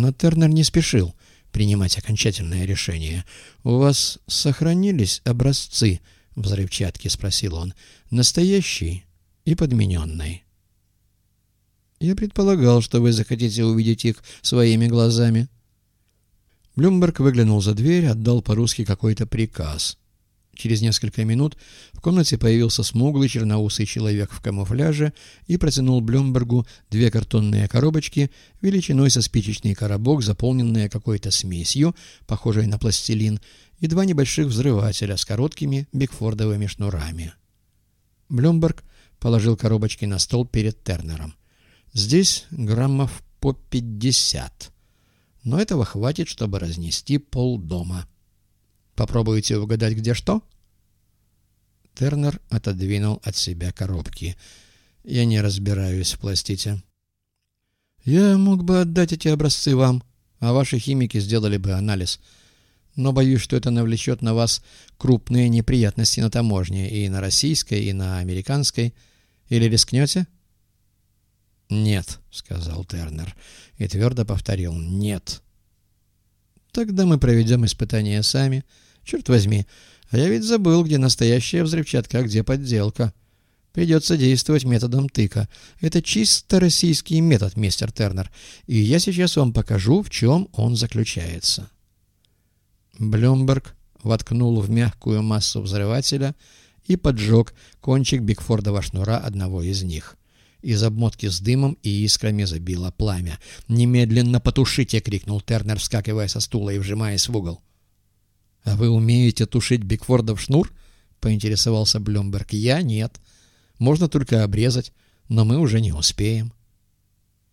Но Тернер не спешил принимать окончательное решение. «У вас сохранились образцы взрывчатки?» — спросил он. «Настоящий и подмененный». «Я предполагал, что вы захотите увидеть их своими глазами». Блюмберг выглянул за дверь, отдал по-русски какой-то приказ. Через несколько минут в комнате появился смуглый черноусый человек в камуфляже и протянул Блюмбергу две картонные коробочки величиной со спичечный коробок, заполненные какой-то смесью, похожей на пластилин, и два небольших взрывателя с короткими бигфордовыми шнурами. Блюмберг положил коробочки на стол перед Тернером. «Здесь граммов по пятьдесят» но этого хватит, чтобы разнести полдома. Попробуете угадать, где что? Тернер отодвинул от себя коробки. Я не разбираюсь в пластите. Я мог бы отдать эти образцы вам, а ваши химики сделали бы анализ. Но боюсь, что это навлечет на вас крупные неприятности на таможне и на российской, и на американской. Или рискнете? — «Нет», — сказал Тернер и твердо повторил «нет». «Тогда мы проведем испытания сами. Черт возьми, а я ведь забыл, где настоящая взрывчатка, а где подделка. Придется действовать методом тыка. Это чисто российский метод, мистер Тернер, и я сейчас вам покажу, в чем он заключается». Блюмберг воткнул в мягкую массу взрывателя и поджег кончик Бигфордова шнура одного из них. Из обмотки с дымом и искрами забило пламя. «Немедленно потушите!» — крикнул Тернер, вскакивая со стула и вжимаясь в угол. «А вы умеете тушить Бикфордов шнур?» — поинтересовался Блюмберг. «Я нет. Можно только обрезать, но мы уже не успеем».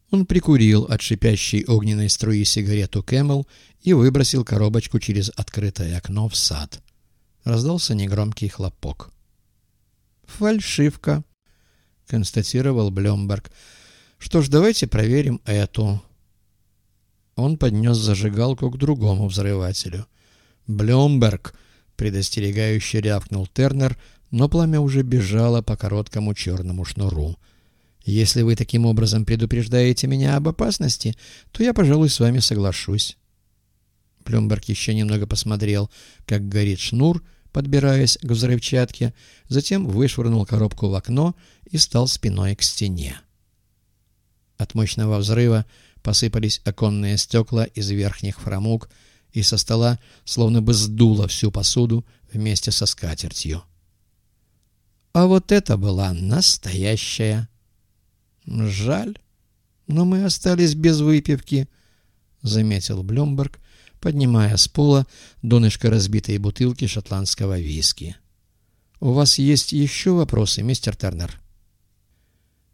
Он прикурил от шипящей огненной струи сигарету Camel и выбросил коробочку через открытое окно в сад. Раздался негромкий хлопок. «Фальшивка», — констатировал Блюмберг. «Что ж, давайте проверим эту». Он поднес зажигалку к другому взрывателю. «Блемберг!» — предостерегающе рявкнул Тернер, но пламя уже бежало по короткому черному шнуру. «Если вы таким образом предупреждаете меня об опасности, то я, пожалуй, с вами соглашусь». Блюмберг еще немного посмотрел, как горит шнур, подбираясь к взрывчатке, затем вышвырнул коробку в окно и стал спиной к стене. От мощного взрыва посыпались оконные стекла из верхних фрамуг, и со стола словно бы сдуло всю посуду вместе со скатертью. А вот это была настоящая. Жаль, но мы остались без выпивки, — заметил Блюмберг, поднимая с пола донышко разбитой бутылки шотландского виски. «У вас есть еще вопросы, мистер Тернер?»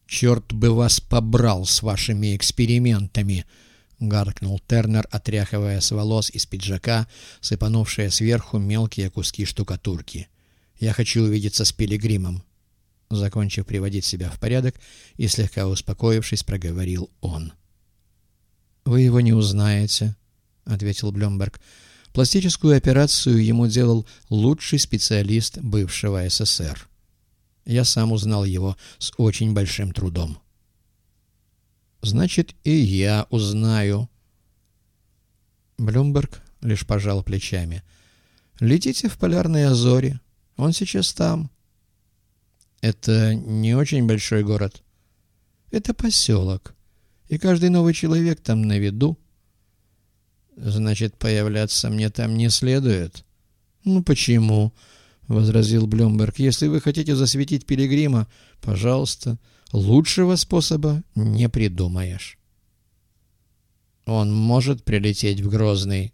«Черт бы вас побрал с вашими экспериментами!» — гаркнул Тернер, отряхивая с волос из пиджака, сыпанувшие сверху мелкие куски штукатурки. «Я хочу увидеться с Пилигримом». Закончив приводить себя в порядок и слегка успокоившись, проговорил он. «Вы его не узнаете», — ответил Блюмберг. «Пластическую операцию ему делал лучший специалист бывшего СССР». Я сам узнал его с очень большим трудом. «Значит, и я узнаю». Блюмберг лишь пожал плечами. «Летите в полярные Азори. Он сейчас там». «Это не очень большой город?» «Это поселок. И каждый новый человек там на виду». «Значит, появляться мне там не следует?» «Ну почему?» — возразил Блюмберг. «Если вы хотите засветить пилигрима, пожалуйста, лучшего способа не придумаешь». «Он может прилететь в Грозный?»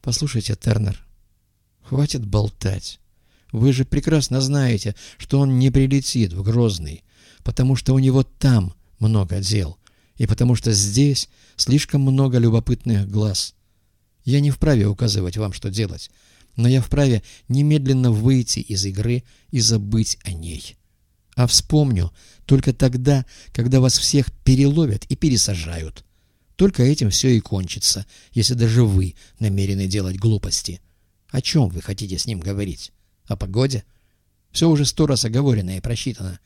«Послушайте, Тернер, хватит болтать. Вы же прекрасно знаете, что он не прилетит в Грозный, потому что у него там много дел, и потому что здесь слишком много любопытных глаз. Я не вправе указывать вам, что делать» но я вправе немедленно выйти из игры и забыть о ней. А вспомню только тогда, когда вас всех переловят и пересажают. Только этим все и кончится, если даже вы намерены делать глупости. О чем вы хотите с ним говорить? О погоде? Все уже сто раз оговорено и просчитано.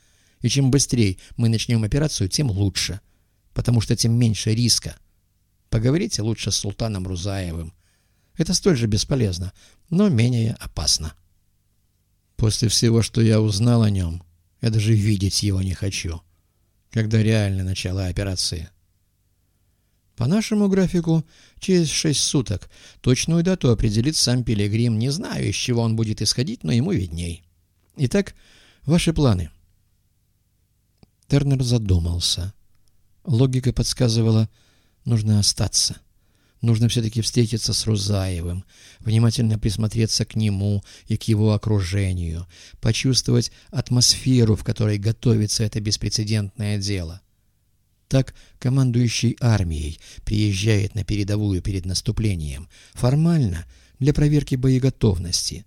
И чем быстрее мы начнем операцию, тем лучше. Потому что тем меньше риска. Поговорите лучше с султаном Рузаевым. Это столь же бесполезно, но менее опасно. После всего, что я узнал о нем, я даже видеть его не хочу. Когда реально начала операции. По нашему графику, через шесть суток. Точную дату определит сам Пилигрим. Не знаю, из чего он будет исходить, но ему видней. Итак, ваши планы. Тернер задумался. Логика подсказывала, нужно остаться. Нужно все-таки встретиться с Рузаевым, внимательно присмотреться к нему и к его окружению, почувствовать атмосферу, в которой готовится это беспрецедентное дело. Так командующий армией приезжает на передовую перед наступлением, формально для проверки боеготовности,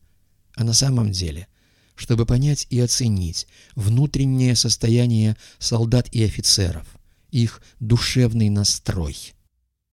а на самом деле, чтобы понять и оценить внутреннее состояние солдат и офицеров, их душевный настрой –